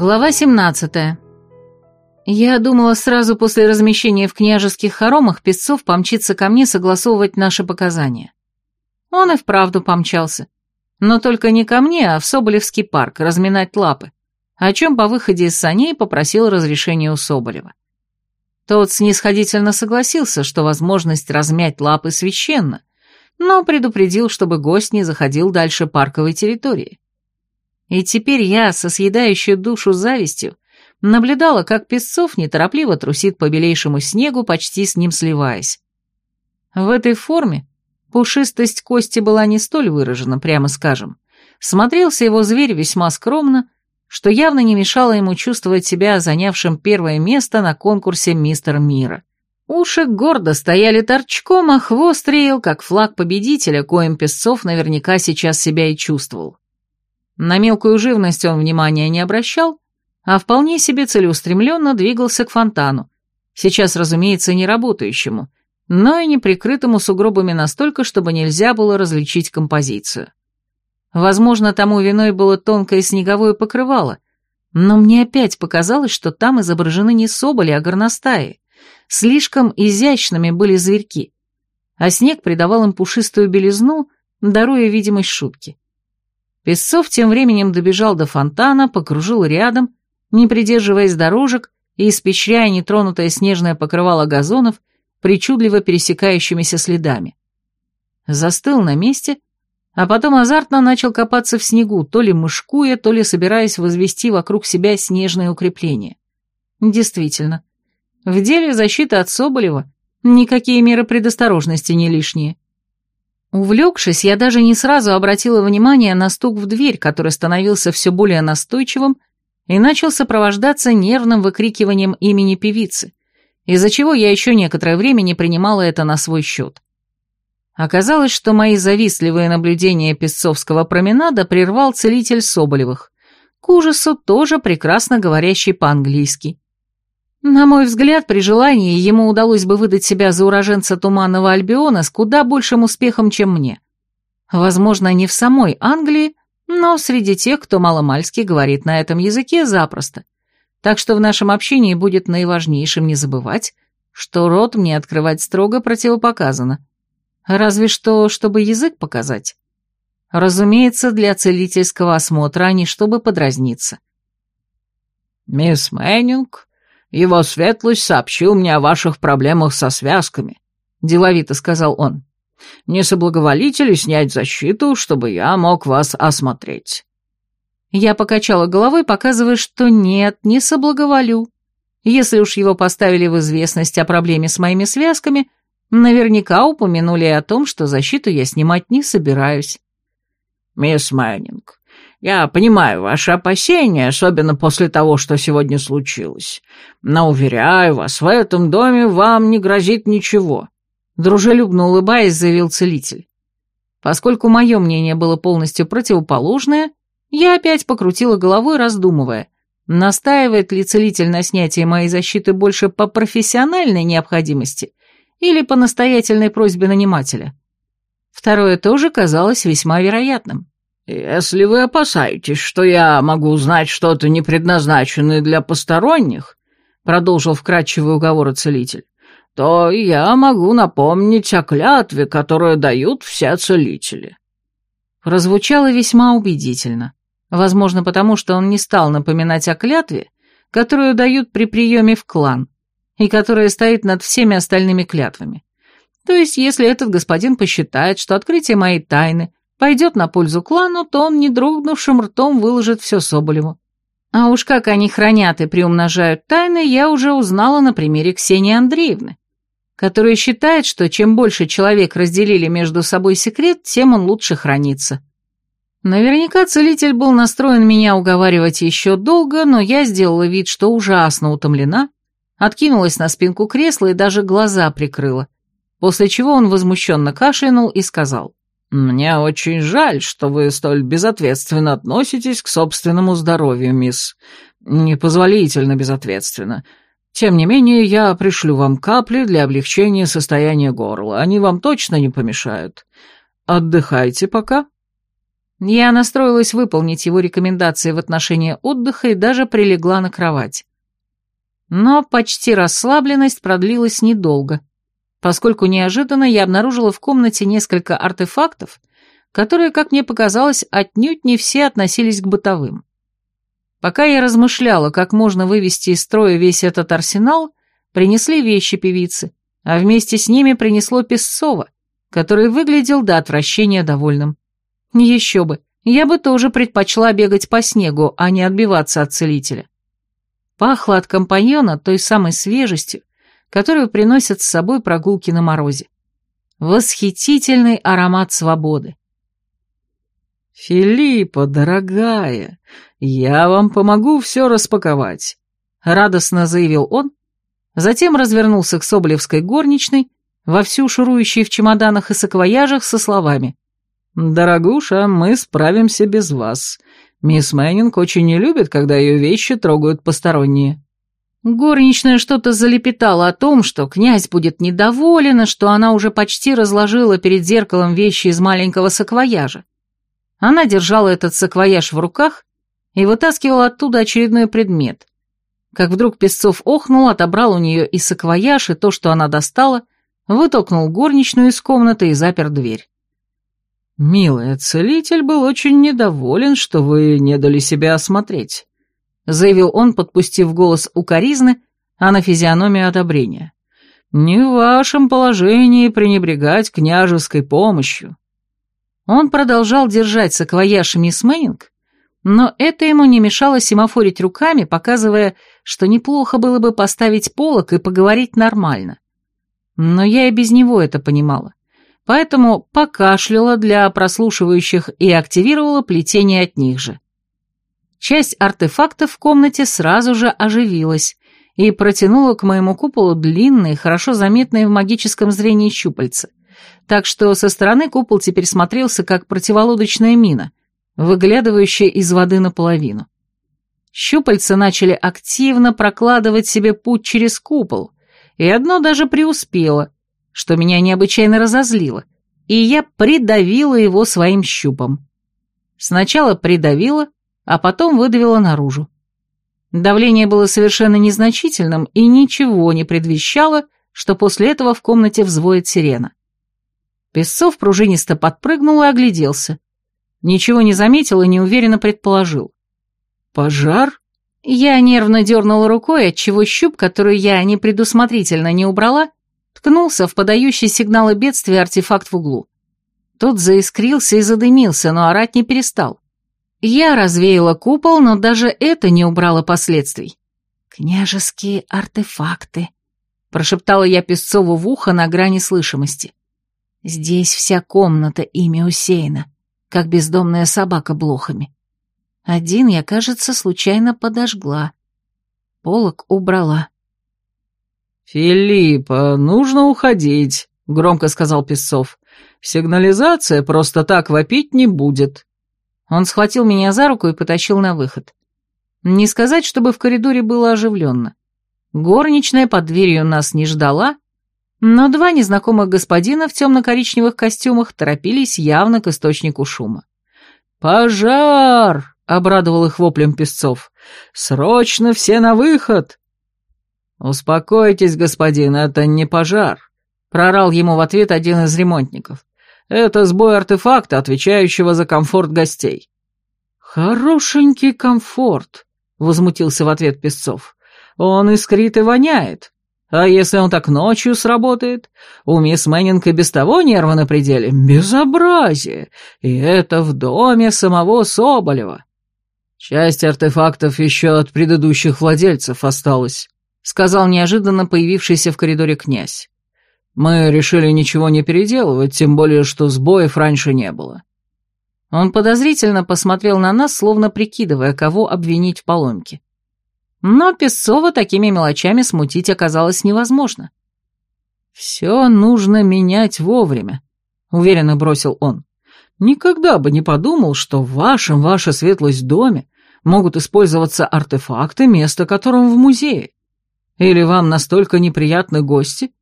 Глава 17. Я думала сразу после размещения в княжеских хоромах Песцов помчится ко мне согласовывать наши показания. Он и вправду помчался. Но только не ко мне, а в Соболевский парк, разминать лапы, о чем по выходе из саней попросил разрешения у Соболева. Тот снисходительно согласился, что возможность размять лапы священна, но предупредил, чтобы гость не заходил дальше парковой территории. И теперь я, со съедающей душу завистью, наблюдала, как Песцов неторопливо трусит по белейшему снегу, почти с ним сливаясь. В этой форме пушистость кости была не столь выражена, прямо скажем. Смотрелся его зверь весьма скромно, что явно не мешало ему чувствовать себя занявшим первое место на конкурсе «Мистер Мира». Уши гордо стояли торчком, а хвост реял, как флаг победителя, коим Песцов наверняка сейчас себя и чувствовал. На мелкую живность он внимания не обращал, а вполне себе целеустремленно двигался к фонтану, сейчас, разумеется, не работающему, но и не прикрытому сугробами настолько, чтобы нельзя было различить композицию. Возможно, тому виной было тонкое снеговое покрывало, но мне опять показалось, что там изображены не соболи, а горностаи. Слишком изящными были зверьки, а снег придавал им пушистую белизну, даруя видимость шутки. Песцов тем временем добежал до фонтана, покружил рядом, не придерживаясь дорожек и испещряя нетронутое снежное покрывало газонов, причудливо пересекающимися следами. Застыл на месте, а потом азартно начал копаться в снегу, то ли мышкуя, то ли собираясь возвести вокруг себя снежное укрепление. Действительно, в деле защиты от Соболева никакие меры предосторожности не лишние. Увлекшись, я даже не сразу обратила внимание на стук в дверь, который становился все более настойчивым и начал сопровождаться нервным выкрикиванием имени певицы, из-за чего я еще некоторое время не принимала это на свой счет. Оказалось, что мои завистливые наблюдения Песцовского променада прервал целитель Соболевых, к ужасу тоже прекрасно говорящий по-английски. На мой взгляд, при желании ему удалось бы выдать себя за уроженца Туманного Альбиона с куда большим успехом, чем мне. Возможно, не в самой Англии, но среди тех, кто маломальски говорит на этом языке, запросто. Так что в нашем общении будет наиважнейшим не забывать, что рот мне открывать строго противопоказано. Разве что, чтобы язык показать. Разумеется, для целительского осмотра, а не чтобы подразниться. «Мисс Мэннинг, его светлость сообщил мне о ваших проблемах со связками», — деловито сказал он. «Не соблаговолите ли снять защиту, чтобы я мог вас осмотреть?» Я покачала головой, показывая, что нет, не соблаговолю. Если уж его поставили в известность о проблеме с моими связками, наверняка упомянули и о том, что защиту я снимать не собираюсь. «Мисс Майнинг, я понимаю ваши опасения, особенно после того, что сегодня случилось. Но, уверяю вас, в этом доме вам не грозит ничего», — дружелюбно улыбаясь, заявил целитель. Поскольку мое мнение было полностью противоположное, я опять покрутила головой, раздумывая, настаивает ли целитель на снятии моей защиты больше по профессиональной необходимости или по настоятельной просьбе нанимателя. Второе тоже казалось весьма вероятным. «Если вы опасаетесь, что я могу узнать что-то не предназначенное для посторонних», продолжил вкратчивый уговор целитель, то я могу напомнить о клятве, которую дают все целители. Прозвучало весьма убедительно. Возможно, потому что он не стал напоминать о клятве, которую дают при приеме в клан, и которая стоит над всеми остальными клятвами. То есть, если этот господин посчитает, что открытие моей тайны пойдет на пользу клану, то он, не дрогнувшим ртом, выложит все Соболеву. А уж как они хранят и приумножают тайны, я уже узнала на примере Ксении Андреевны, которая считает, что чем больше человек разделили между собой секрет, тем он лучше хранится. Наверняка целитель был настроен меня уговаривать еще долго, но я сделала вид, что ужасно утомлена, откинулась на спинку кресла и даже глаза прикрыла, после чего он возмущенно кашлянул и сказал. «Мне очень жаль, что вы столь безответственно относитесь к собственному здоровью, мисс. Непозволительно безответственно. Тем не менее, я пришлю вам капли для облегчения состояния горла. Они вам точно не помешают. Отдыхайте пока». Я настроилась выполнить его рекомендации в отношении отдыха и даже прилегла на кровать. Но почти расслабленность продлилась недолго, поскольку неожиданно я обнаружила в комнате несколько артефактов, которые, как мне показалось, отнюдь не все относились к бытовым. Пока я размышляла, как можно вывести из строя весь этот арсенал, принесли вещи певицы, а вместе с ними принесло Песцова, который выглядел до отвращения довольным. Еще бы, я бы тоже предпочла бегать по снегу, а не отбиваться от целителя. Пахло от компаньона той самой свежестью, которую приносят с собой прогулки на морозе. Восхитительный аромат свободы. «Филиппа, дорогая, я вам помогу все распаковать», — радостно заявил он, затем развернулся к Соболевской горничной, вовсю шурующей в чемоданах и саквояжах со словами «Дорогуша, мы справимся без вас. Мисс Мэннинг очень не любит, когда ее вещи трогают посторонние». Горничная что-то залепетала о том, что князь будет недоволен, что она уже почти разложила перед зеркалом вещи из маленького саквояжа. Она держала этот саквояж в руках и вытаскивала оттуда очередной предмет. Как вдруг Песцов охнул, отобрал у нее и саквояж, и то, что она достала, вытолкнул горничную из комнаты и запер дверь. «Милая, целитель был очень недоволен, что вы не дали себя осмотреть», заявил он, подпустив голос укоризны, а на физиономию одобрения. «Не в вашем положении пренебрегать княжеской помощью». Он продолжал держать саквояж мисс Мэннинг, но это ему не мешало семафорить руками, показывая, что неплохо было бы поставить полок и поговорить нормально. Но я и без него это понимала поэтому покашляла для прослушивающих и активировала плетение от них же. Часть артефактов в комнате сразу же оживилась и протянула к моему куполу длинные, хорошо заметные в магическом зрении щупальца, так что со стороны купол теперь смотрелся как противолодочная мина, выглядывающая из воды наполовину. Щупальца начали активно прокладывать себе путь через купол, и одно даже преуспело — что меня необычайно разозлило, и я придавила его своим щупом. Сначала придавила, а потом выдавила наружу. Давление было совершенно незначительным и ничего не предвещало, что после этого в комнате взвоет сирена. Песцов пружинисто подпрыгнул и огляделся. Ничего не заметил и неуверенно предположил. «Пожар?» Я нервно дернула рукой, отчего щуп, который я непредусмотрительно не убрала, ткнулся в подающий сигналы бедствия артефакт в углу. Тот заискрился и задымился, но орать не перестал. Я развеяла купол, но даже это не убрало последствий. «Княжеские артефакты», — прошептала я Песцову в ухо на грани слышимости. «Здесь вся комната ими усеяна, как бездомная собака блохами. Один я, кажется, случайно подожгла. Полок убрала. «Филиппа, нужно уходить», — громко сказал Песцов. «Сигнализация просто так вопить не будет». Он схватил меня за руку и потащил на выход. Не сказать, чтобы в коридоре было оживленно. Горничная под дверью нас не ждала, но два незнакомых господина в темно-коричневых костюмах торопились явно к источнику шума. «Пожар!» — обрадовал их воплем Песцов. «Срочно все на выход!» «Успокойтесь, господин, это не пожар», — прорал ему в ответ один из ремонтников. «Это сбой артефакта, отвечающего за комфорт гостей». «Хорошенький комфорт», — возмутился в ответ Песцов. «Он искрит и воняет. А если он так ночью сработает? У мисс Мэннинг и без того нервы на пределе. Безобразие! И это в доме самого Соболева». Часть артефактов еще от предыдущих владельцев осталась, — сказал неожиданно появившийся в коридоре князь. «Мы решили ничего не переделывать, тем более, что сбоев раньше не было». Он подозрительно посмотрел на нас, словно прикидывая, кого обвинить в поломке. Но Песцова такими мелочами смутить оказалось невозможно. «Все нужно менять вовремя», — уверенно бросил он. «Никогда бы не подумал, что в вашем, ваша светлость, доме могут использоваться артефакты, место которым в музее. Или вам настолько неприятны гости?»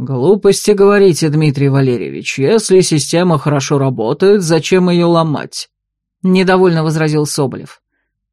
«Глупости говорите, Дмитрий Валерьевич. Если система хорошо работает, зачем ее ломать?» — недовольно возразил Соболев.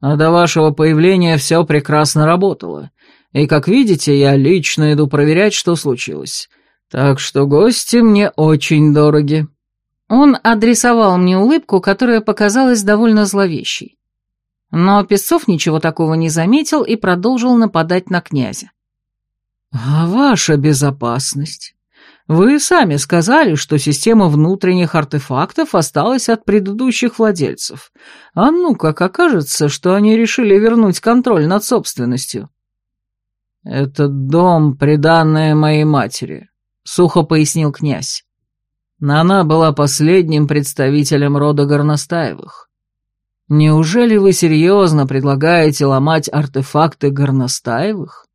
«А до вашего появления все прекрасно работало. И, как видите, я лично иду проверять, что случилось. Так что гости мне очень дороги». Он адресовал мне улыбку, которая показалась довольно зловещей. Но Песцов ничего такого не заметил и продолжил нападать на князя. «А ваша безопасность? Вы сами сказали, что система внутренних артефактов осталась от предыдущих владельцев. А ну как окажется, что они решили вернуть контроль над собственностью?» «Этот дом — приданное моей матери», — сухо пояснил князь. Она была последним представителем рода Горностаевых. Неужели вы серьезно предлагаете ломать артефакты Горностаевых?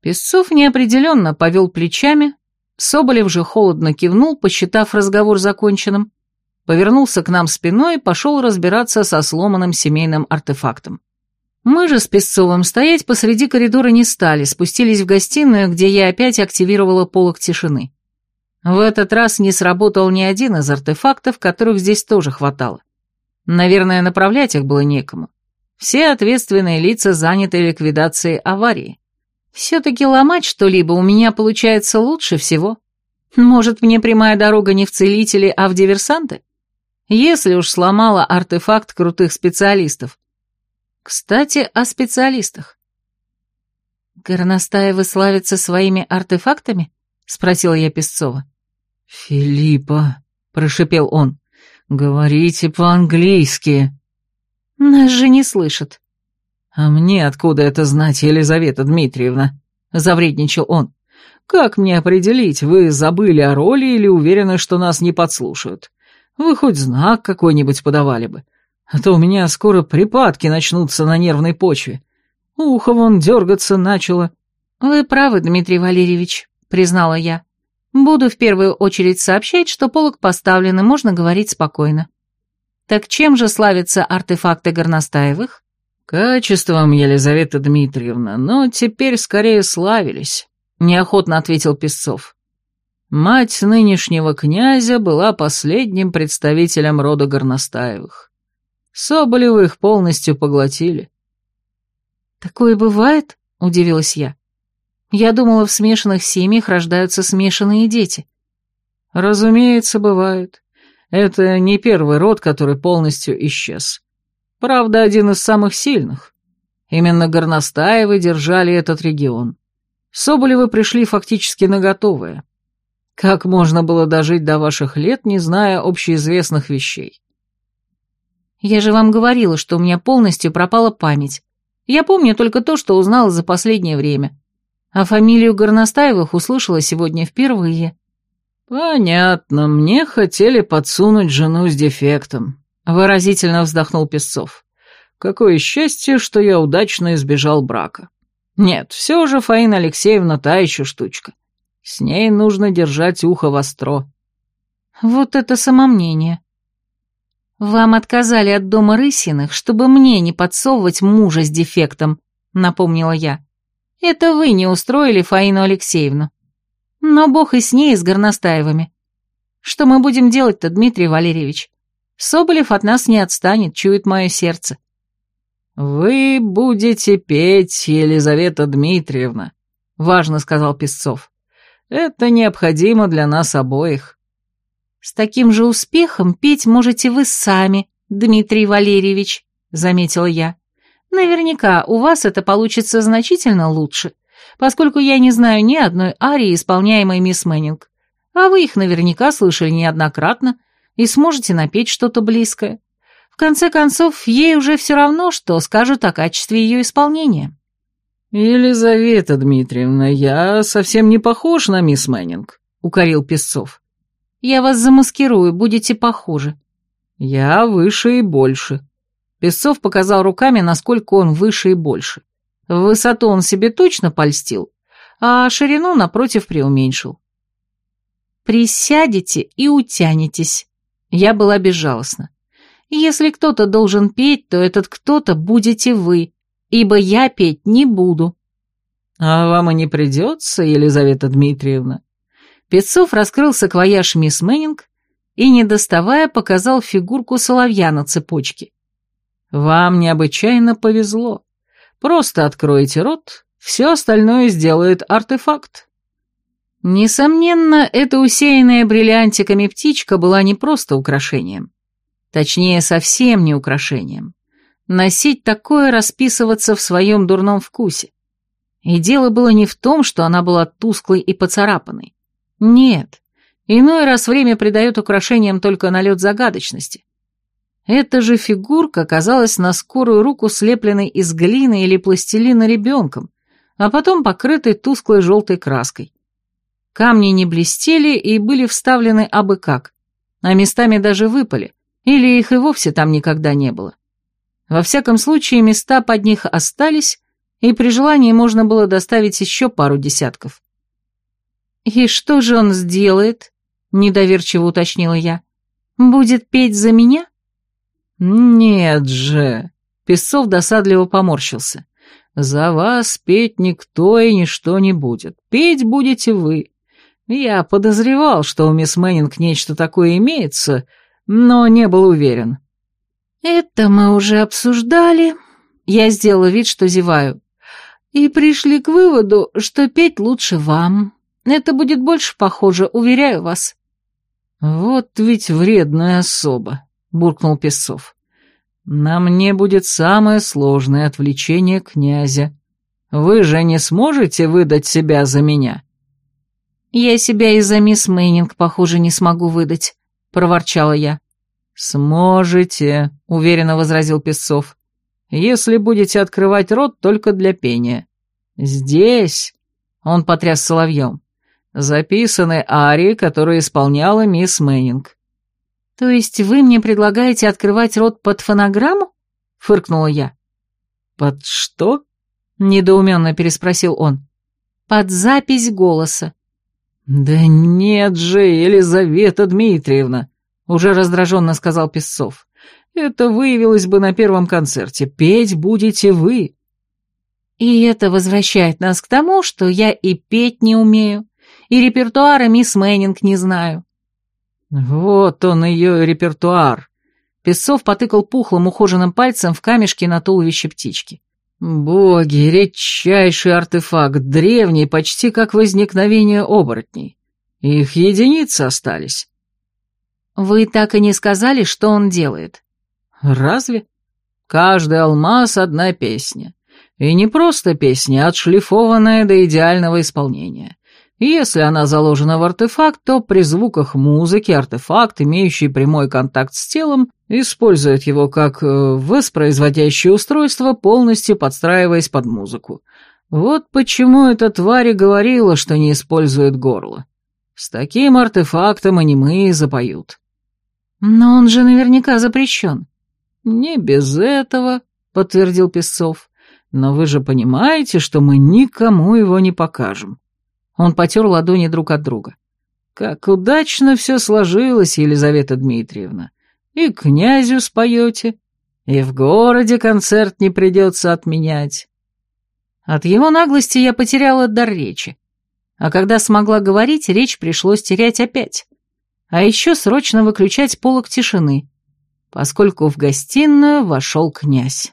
Песцов неопределенно повел плечами, Соболев же холодно кивнул, посчитав разговор законченным, повернулся к нам спиной и пошел разбираться со сломанным семейным артефактом. Мы же с Песцовым стоять посреди коридора не стали, спустились в гостиную, где я опять активировала полок тишины. В этот раз не сработал ни один из артефактов, которых здесь тоже хватало. Наверное, направлять их было некому. Все ответственные лица заняты ликвидацией аварии. Все-таки ломать что-либо у меня получается лучше всего. Может, мне прямая дорога не в целители, а в диверсанты? Если уж сломала артефакт крутых специалистов. Кстати, о специалистах. «Горностаевы славятся своими артефактами?» — спросила я Песцова. «Филиппа», — прошепел он, — «говорите по-английски». «Нас же не слышат». «А мне откуда это знать, Елизавета Дмитриевна?» — завредничал он. «Как мне определить, вы забыли о роли или уверены, что нас не подслушают? Вы хоть знак какой-нибудь подавали бы, а то у меня скоро припадки начнутся на нервной почве. Ухо вон дергаться начало». «Вы правы, Дмитрий Валерьевич», — признала я. «Буду в первую очередь сообщать, что полок поставлен, и можно говорить спокойно». «Так чем же славятся артефакты Горностаевых?» «Качеством, Елизавета Дмитриевна, но теперь скорее славились», — неохотно ответил Песцов. Мать нынешнего князя была последним представителем рода Горностаевых. Соболевы их полностью поглотили. «Такое бывает?» — удивилась я. «Я думала, в смешанных семьях рождаются смешанные дети». «Разумеется, бывает. Это не первый род, который полностью исчез. Правда, один из самых сильных. Именно Горностаевы держали этот регион. Соболевы пришли фактически на готовое. Как можно было дожить до ваших лет, не зная общеизвестных вещей? Я же вам говорила, что у меня полностью пропала память. Я помню только то, что узнала за последнее время. А фамилию Горностаевых услышала сегодня впервые. Понятно, мне хотели подсунуть жену с дефектом. Выразительно вздохнул Песцов. Какое счастье, что я удачно избежал брака. Нет, все же Фаина Алексеевна та еще штучка. С ней нужно держать ухо востро. Вот это самомнение. Вам отказали от дома Рысиных, чтобы мне не подсовывать мужа с дефектом, напомнила я. Это вы не устроили Фаину Алексеевну. Но бог и с ней, и с Горностаевыми. Что мы будем делать-то, Дмитрий Валерьевич? Соболев от нас не отстанет, чует мое сердце. «Вы будете петь, Елизавета Дмитриевна», — важно сказал Песцов. «Это необходимо для нас обоих». «С таким же успехом петь можете вы сами, Дмитрий Валерьевич», — заметила я. «Наверняка у вас это получится значительно лучше, поскольку я не знаю ни одной арии, исполняемой мисс Мэннинг, а вы их наверняка слышали неоднократно, — и сможете напеть что-то близкое. В конце концов, ей уже все равно, что скажут о качестве ее исполнения. «Елизавета Дмитриевна, я совсем не похож на мисс Мэннинг», — укорил Песцов. «Я вас замаскирую, будете похожи». «Я выше и больше». Песцов показал руками, насколько он выше и больше. В высоту он себе точно польстил, а ширину, напротив, преуменьшил. «Присядете и утянетесь», я была безжалостна. Если кто-то должен петь, то этот кто-то будете вы, ибо я петь не буду. А вам и не придется, Елизавета Дмитриевна. Пецов раскрыл саквояж мисс Мэннинг и, не доставая, показал фигурку соловья на цепочке. «Вам необычайно повезло. Просто откройте рот, все остальное сделает артефакт». Несомненно, эта усеянная бриллиантиками птичка была не просто украшением. Точнее, совсем не украшением. Носить такое расписываться в своем дурном вкусе. И дело было не в том, что она была тусклой и поцарапанной. Нет, иной раз время придает украшениям только налет загадочности. Эта же фигурка казалась на скорую руку слепленной из глины или пластилина ребенком, а потом покрытой тусклой желтой краской. Камни не блестели и были вставлены абы как, а местами даже выпали, или их и вовсе там никогда не было. Во всяком случае, места под них остались, и при желании можно было доставить еще пару десятков. «И что же он сделает?» — недоверчиво уточнила я. «Будет петь за меня?» «Нет же!» — Песцов досадливо поморщился. «За вас петь никто и ничто не будет. Петь будете вы. Я подозревал, что у мисс Мэннинг нечто такое имеется, но не был уверен». «Это мы уже обсуждали». Я сделала вид, что зеваю. «И пришли к выводу, что петь лучше вам. Это будет больше похоже, уверяю вас». «Вот ведь вредная особа», — буркнул Песцов. «На мне будет самое сложное отвлечение князя. Вы же не сможете выдать себя за меня?» «Я себя из-за мисс Мейнинг, похоже, не смогу выдать», — проворчала я. «Сможете», — уверенно возразил Песцов, «если будете открывать рот только для пения. Здесь», — он потряс соловьем, «записаны арии, которые исполняла мисс Мэннинг». «То есть вы мне предлагаете открывать рот под фонограмму?» — фыркнула я. «Под что?» — недоуменно переспросил он. «Под запись голоса. «Да нет же, Елизавета Дмитриевна!» — уже раздраженно сказал Песцов. «Это выявилось бы на первом концерте. Петь будете вы». И это возвращает нас к тому, что я и петь не умею, и репертуара мисс Мэннинг не знаю. Вот он ее репертуар. Песцов потыкал пухлым ухоженным пальцем в камешки на туловище птички. Боги, редчайший артефакт, древний, почти как возникновение оборотней. Их единицы остались. Вы так и не сказали, что он делает. Разве? Каждый алмаз — одна песня. И не просто песня, а отшлифованная до идеального исполнения. Если она заложена в артефакт, то при звуках музыки артефакт, имеющий прямой контакт с телом, использует его как э, воспроизводящее устройство, полностью подстраиваясь под музыку. Вот почему эта тварь и говорила, что не использует горло. С таким артефактом аниме запоют. Но он же наверняка запрещен. Не без этого, подтвердил Песцов. Но вы же понимаете, что мы никому его не покажем. Он потер ладони друг от друга. «Как удачно все сложилось, Елизавета Дмитриевна. И князю споете, и в городе концерт не придется отменять». От его наглости я потеряла дар речи. А когда смогла говорить, речь пришлось терять опять. А еще срочно выключать полок тишины, поскольку в гостиную вошел князь.